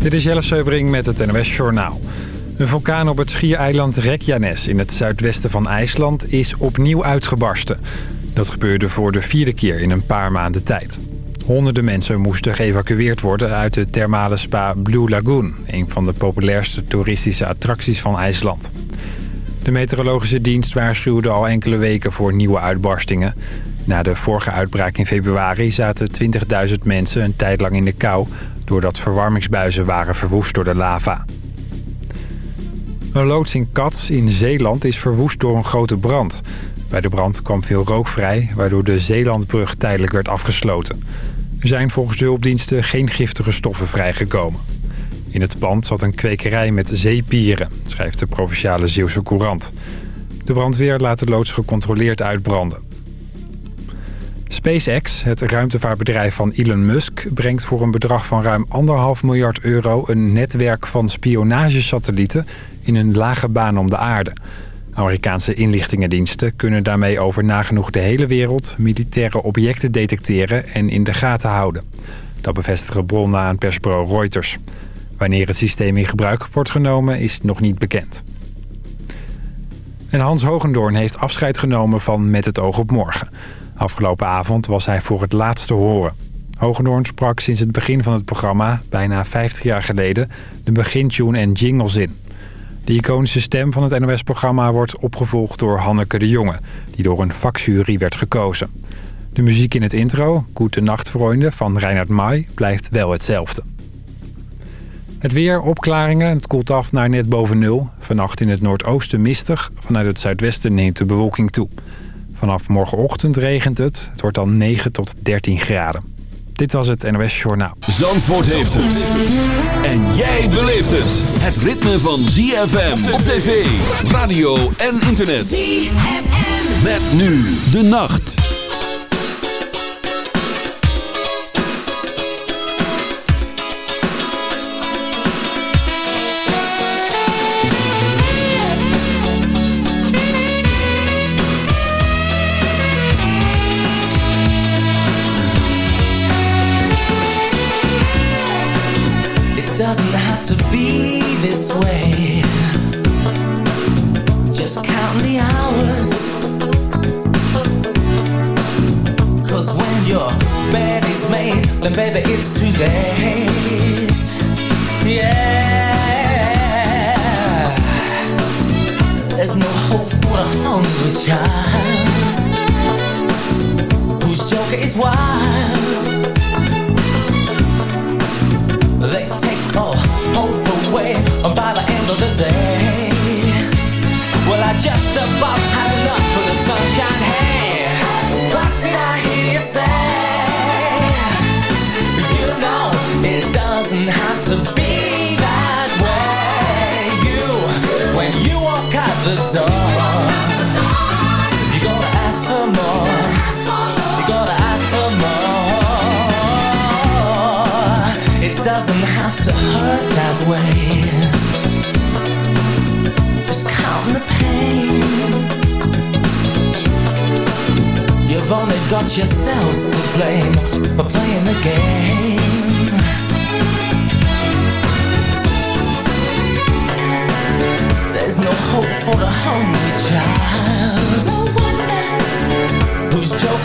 Dit is Jelle Seubring met het NOS Journaal. Een vulkaan op het schiereiland Reykjanes in het zuidwesten van IJsland is opnieuw uitgebarsten. Dat gebeurde voor de vierde keer in een paar maanden tijd. Honderden mensen moesten geëvacueerd worden uit de thermale spa Blue Lagoon... een van de populairste toeristische attracties van IJsland. De meteorologische dienst waarschuwde al enkele weken voor nieuwe uitbarstingen. Na de vorige uitbraak in februari zaten 20.000 mensen een tijd lang in de kou... doordat verwarmingsbuizen waren verwoest door de lava. Een loods in Cats in Zeeland is verwoest door een grote brand. Bij de brand kwam veel rook vrij, waardoor de Zeelandbrug tijdelijk werd afgesloten. Er zijn volgens de hulpdiensten geen giftige stoffen vrijgekomen. In het pand zat een kwekerij met zeepieren, schrijft de Provinciale Zeeuwse Courant. De brandweer laat de loods gecontroleerd uitbranden. SpaceX, het ruimtevaartbedrijf van Elon Musk... brengt voor een bedrag van ruim 1,5 miljard euro... een netwerk van spionagesatellieten in een lage baan om de aarde. Amerikaanse inlichtingendiensten kunnen daarmee over nagenoeg de hele wereld... militaire objecten detecteren en in de gaten houden. Dat bevestigen bronnen aan persbureau Reuters. Wanneer het systeem in gebruik wordt genomen is nog niet bekend. En Hans Hogendoorn heeft afscheid genomen van Met het oog op morgen. Afgelopen avond was hij voor het laatst te horen. Hogendoorn sprak sinds het begin van het programma, bijna 50 jaar geleden... de begintune en jingles in. De iconische stem van het NOS-programma wordt opgevolgd door Hanneke de Jonge... die door een vakjury werd gekozen. De muziek in het intro, Goede Nacht Vrienden van Reinhard Mai, blijft wel hetzelfde. Het weer, opklaringen, het koelt af naar net boven nul. Vannacht in het noordoosten mistig, vanuit het zuidwesten neemt de bewolking toe. Vanaf morgenochtend regent het, het wordt dan 9 tot 13 graden. Dit was het NOS Journaal. Zandvoort heeft het. En jij beleeft het. Het ritme van ZFM op tv, radio en internet. ZFM. Met nu de nacht.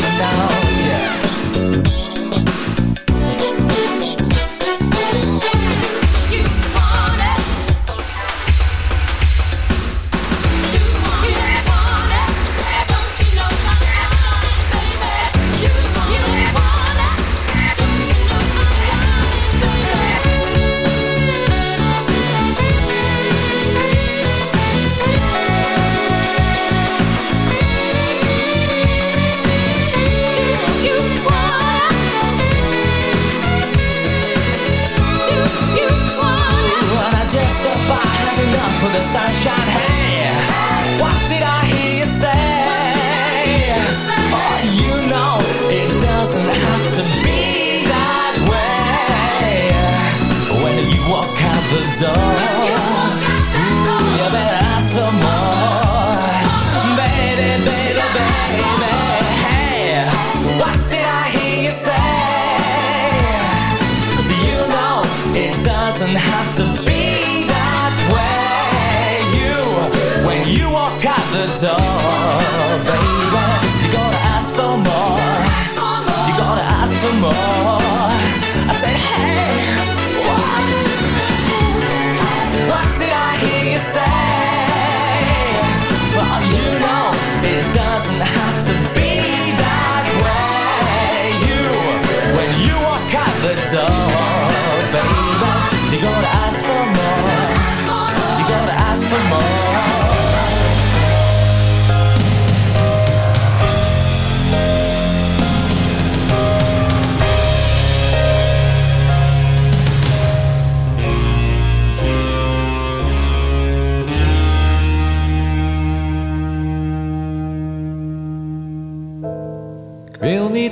now. The door,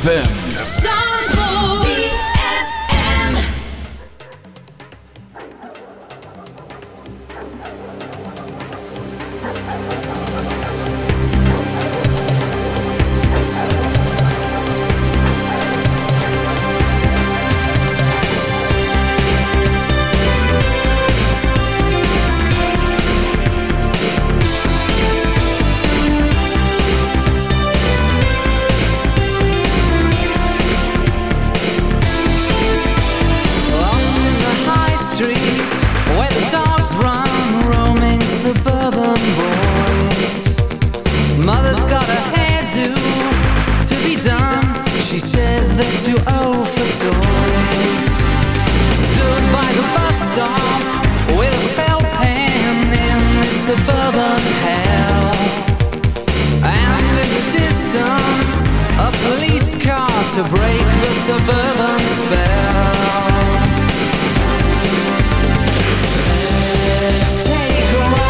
ZFM. they're too old for toys Stood by the bus stop With a felt pen in this suburban hell. And in the distance A police car to break the suburban spell. Let's take a ride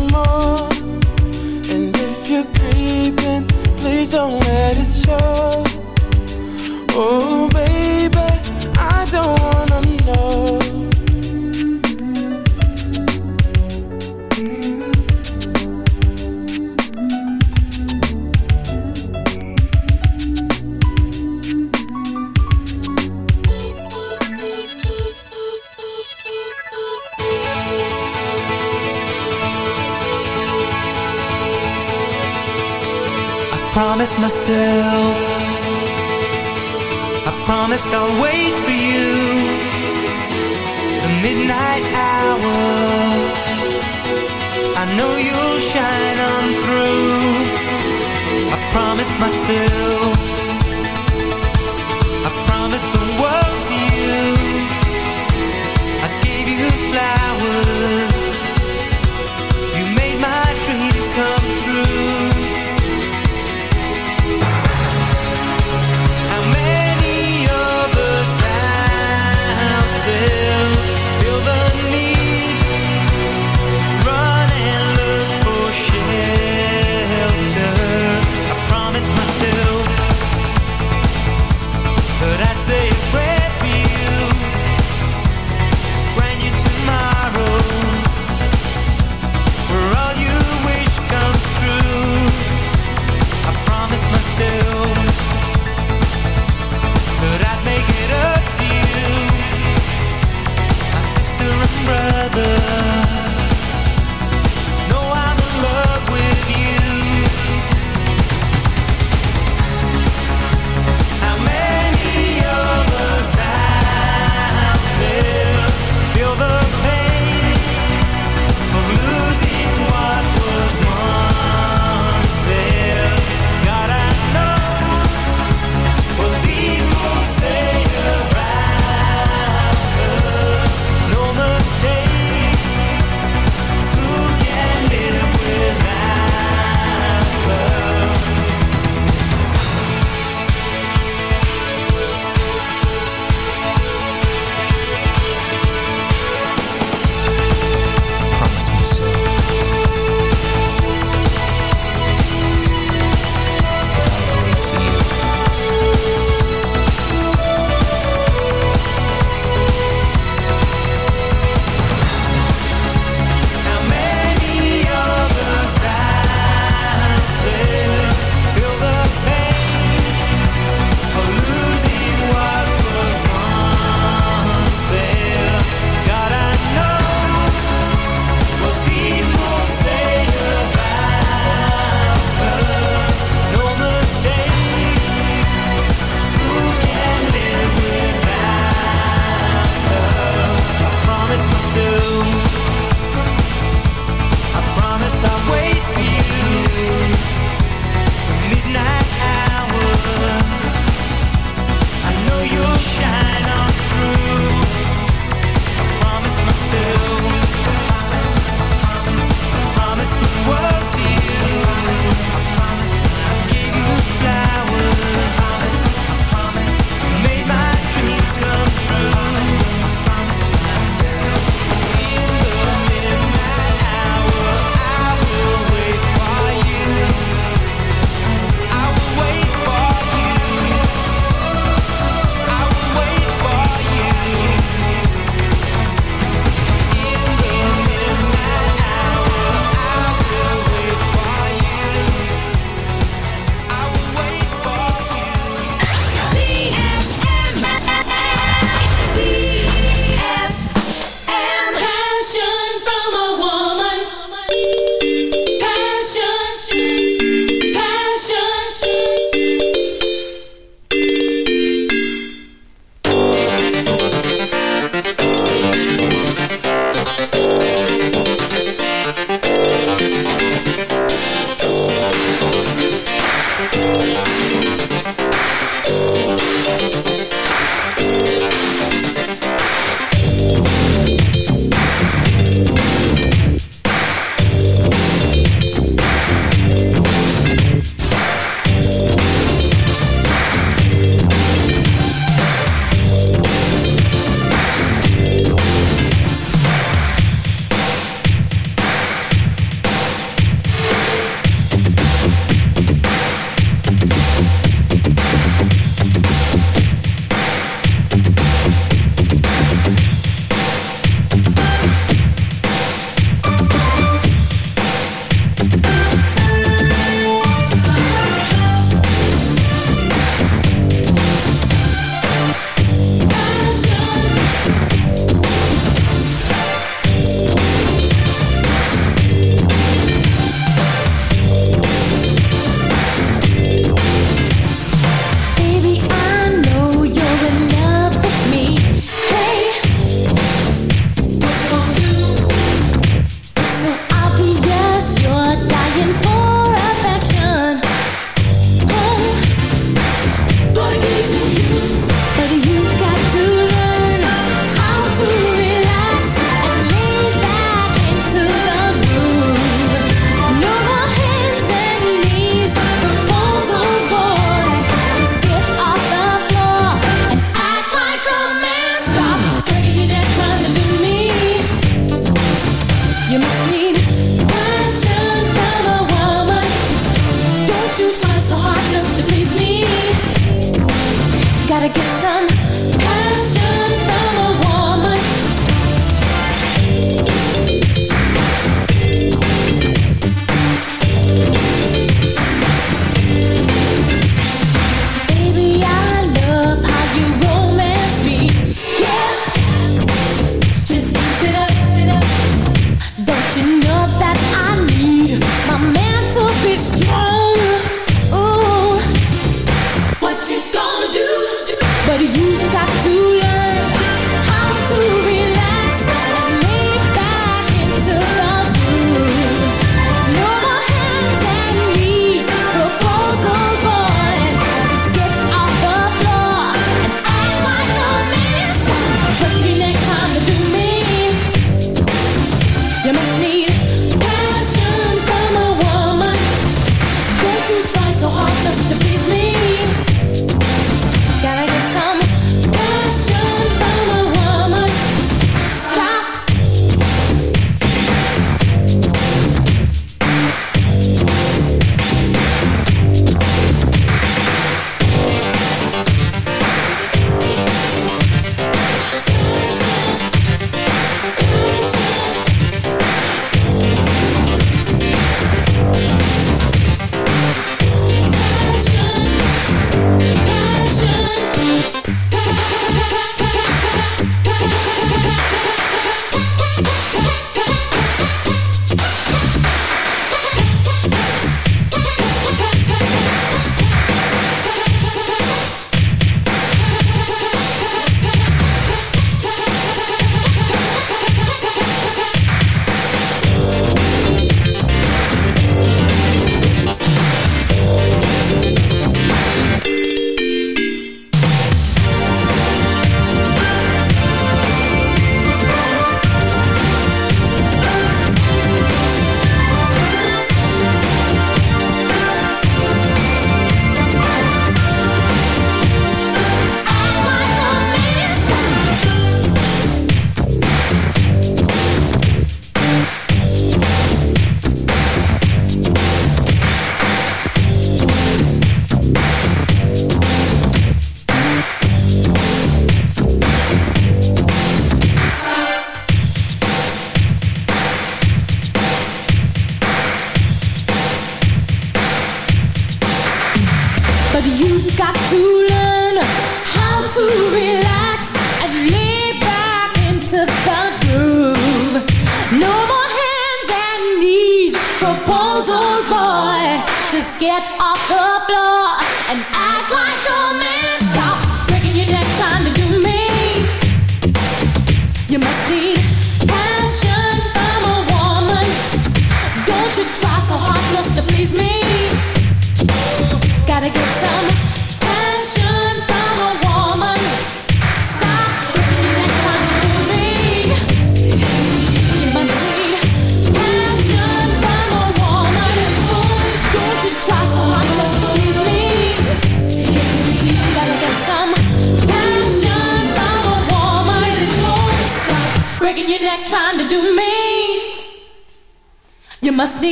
Don't let it show.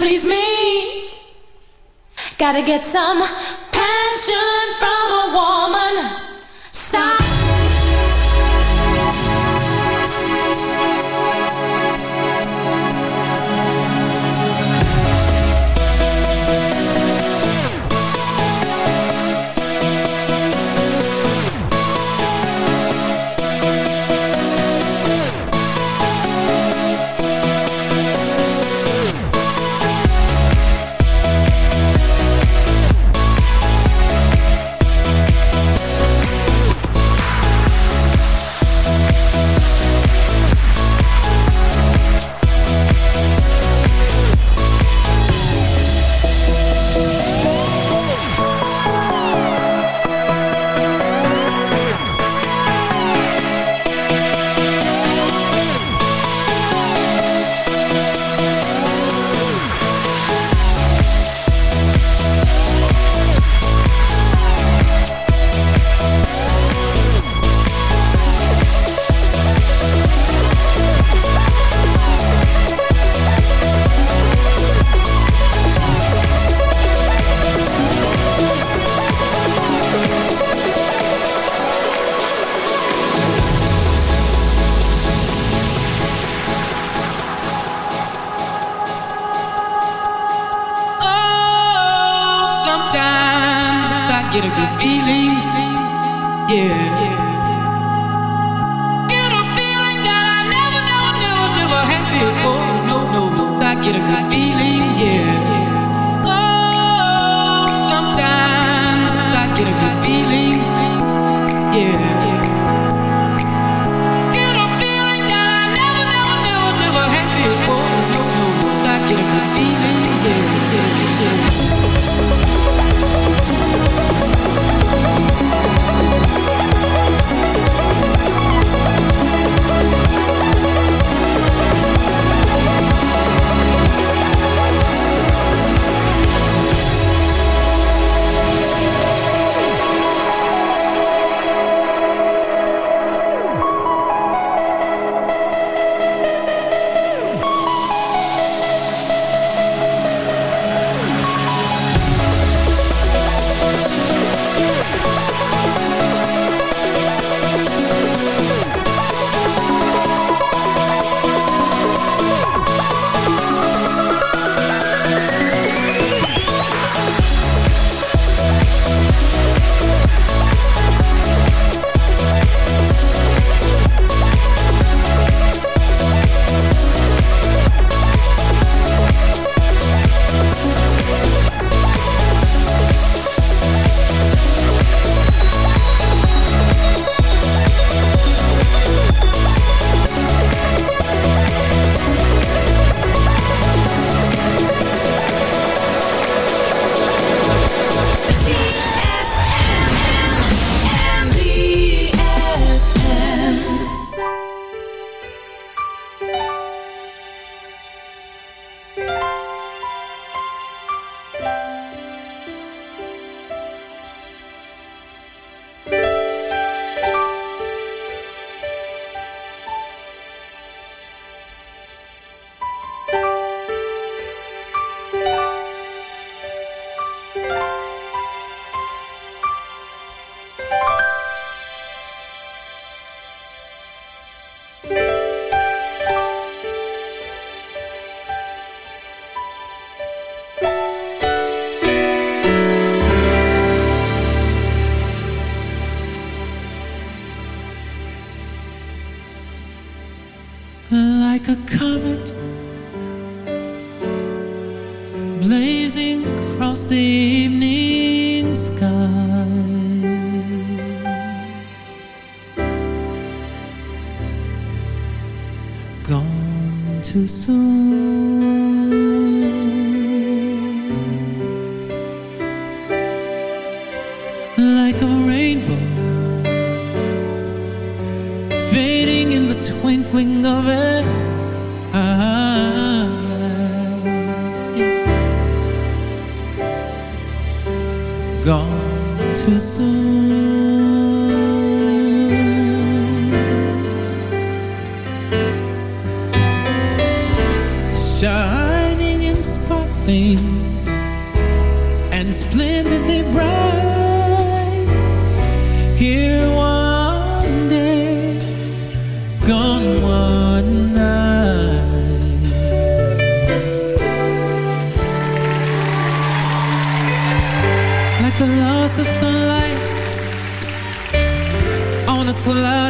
Please me. Gotta get some shining and sparkling and splendidly bright. Here one day, gone one night. Like the loss of sunlight on a cloud.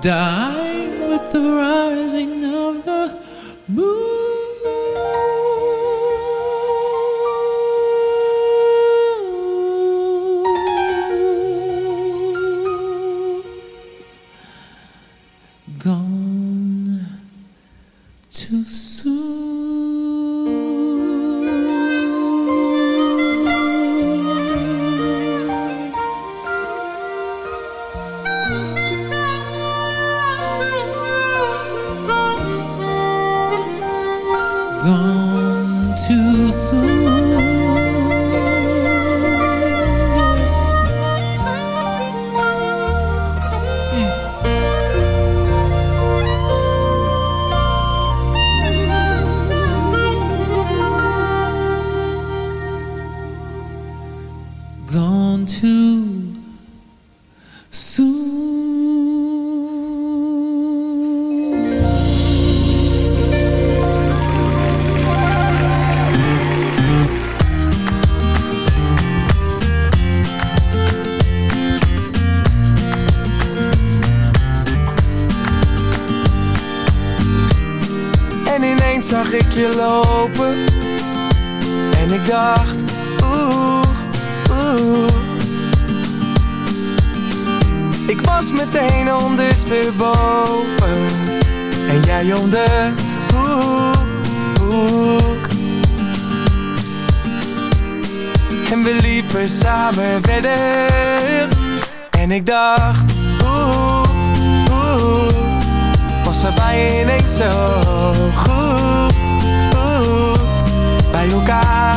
Die with the rising of the moon.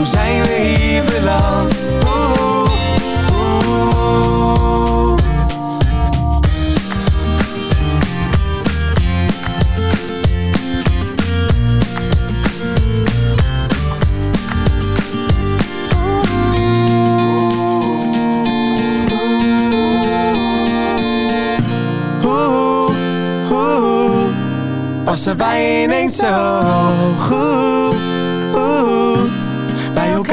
Hoe zijn we hier beland? Was er bij zo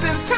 dancing time.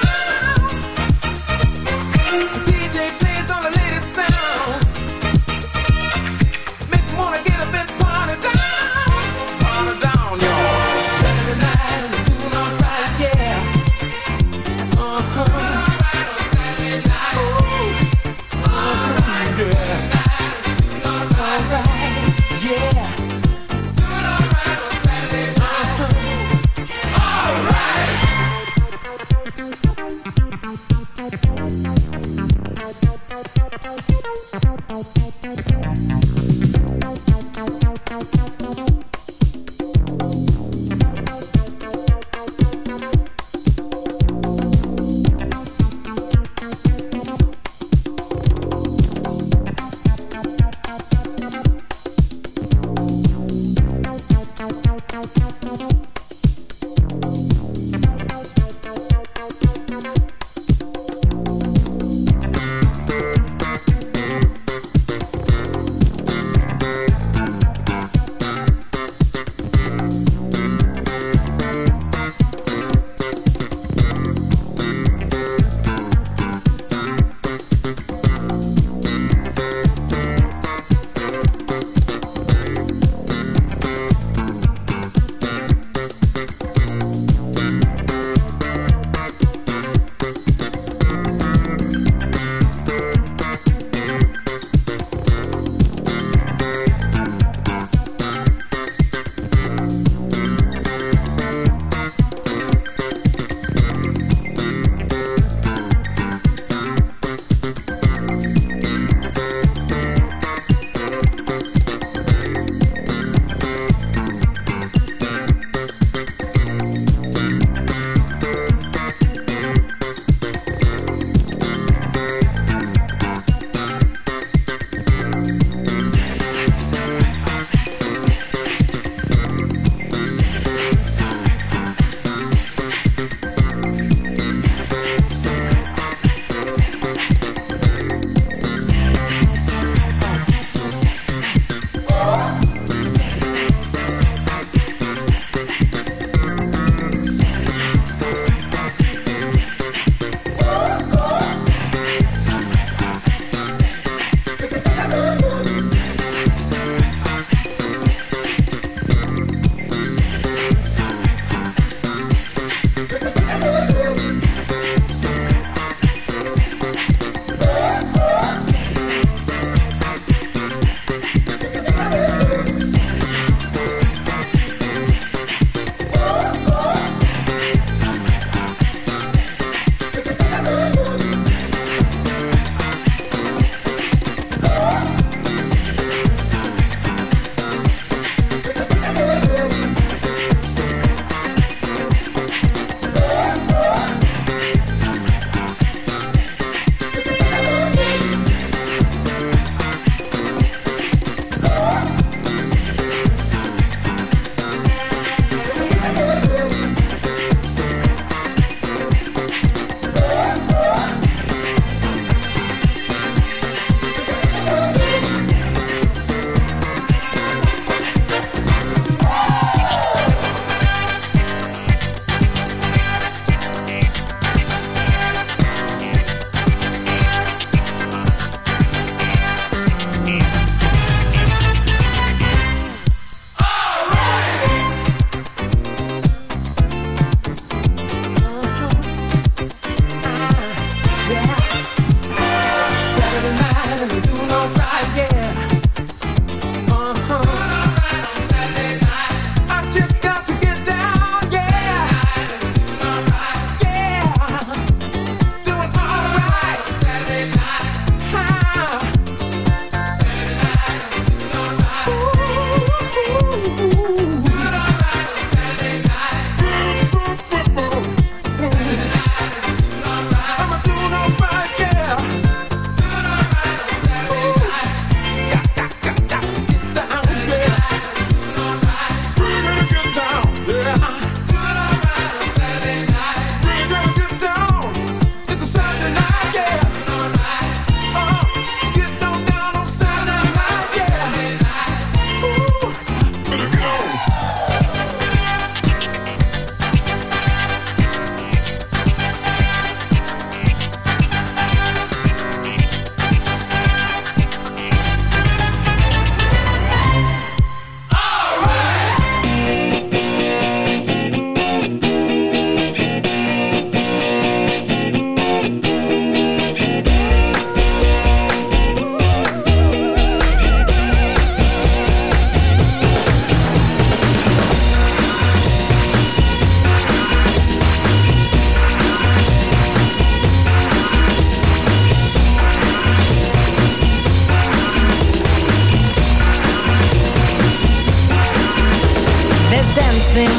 Dancing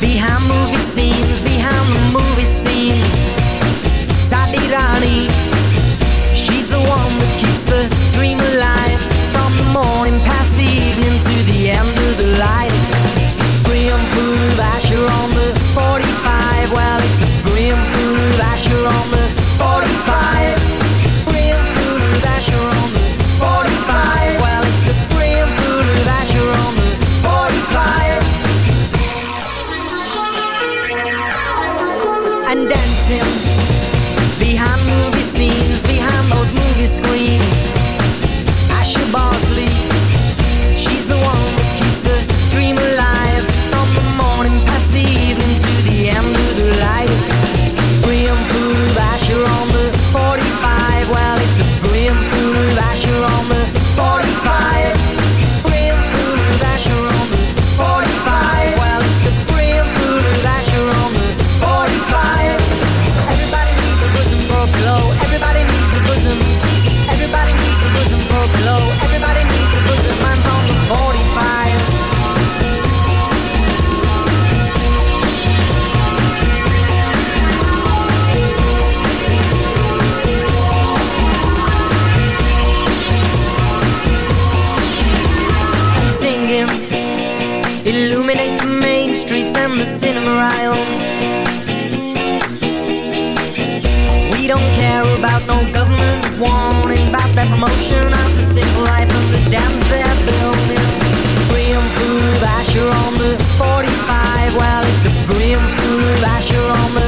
behind movie scenes, behind the movie scene. Sadi Rani, she's the one that keeps the dream alive from the morning past the evening to the end of the light. Brim Puru Asher on the 45. Well, it's a Brim Puru Asher on the 45. Warning About that promotion of the simple life of the dams they're building. Brim food Asher on the 45 Well, it's a brim food Asher on the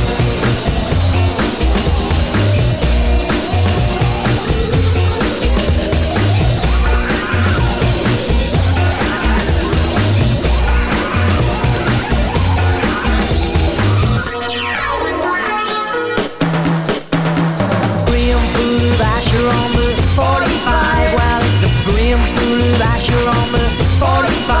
Through the lights, you're on the 45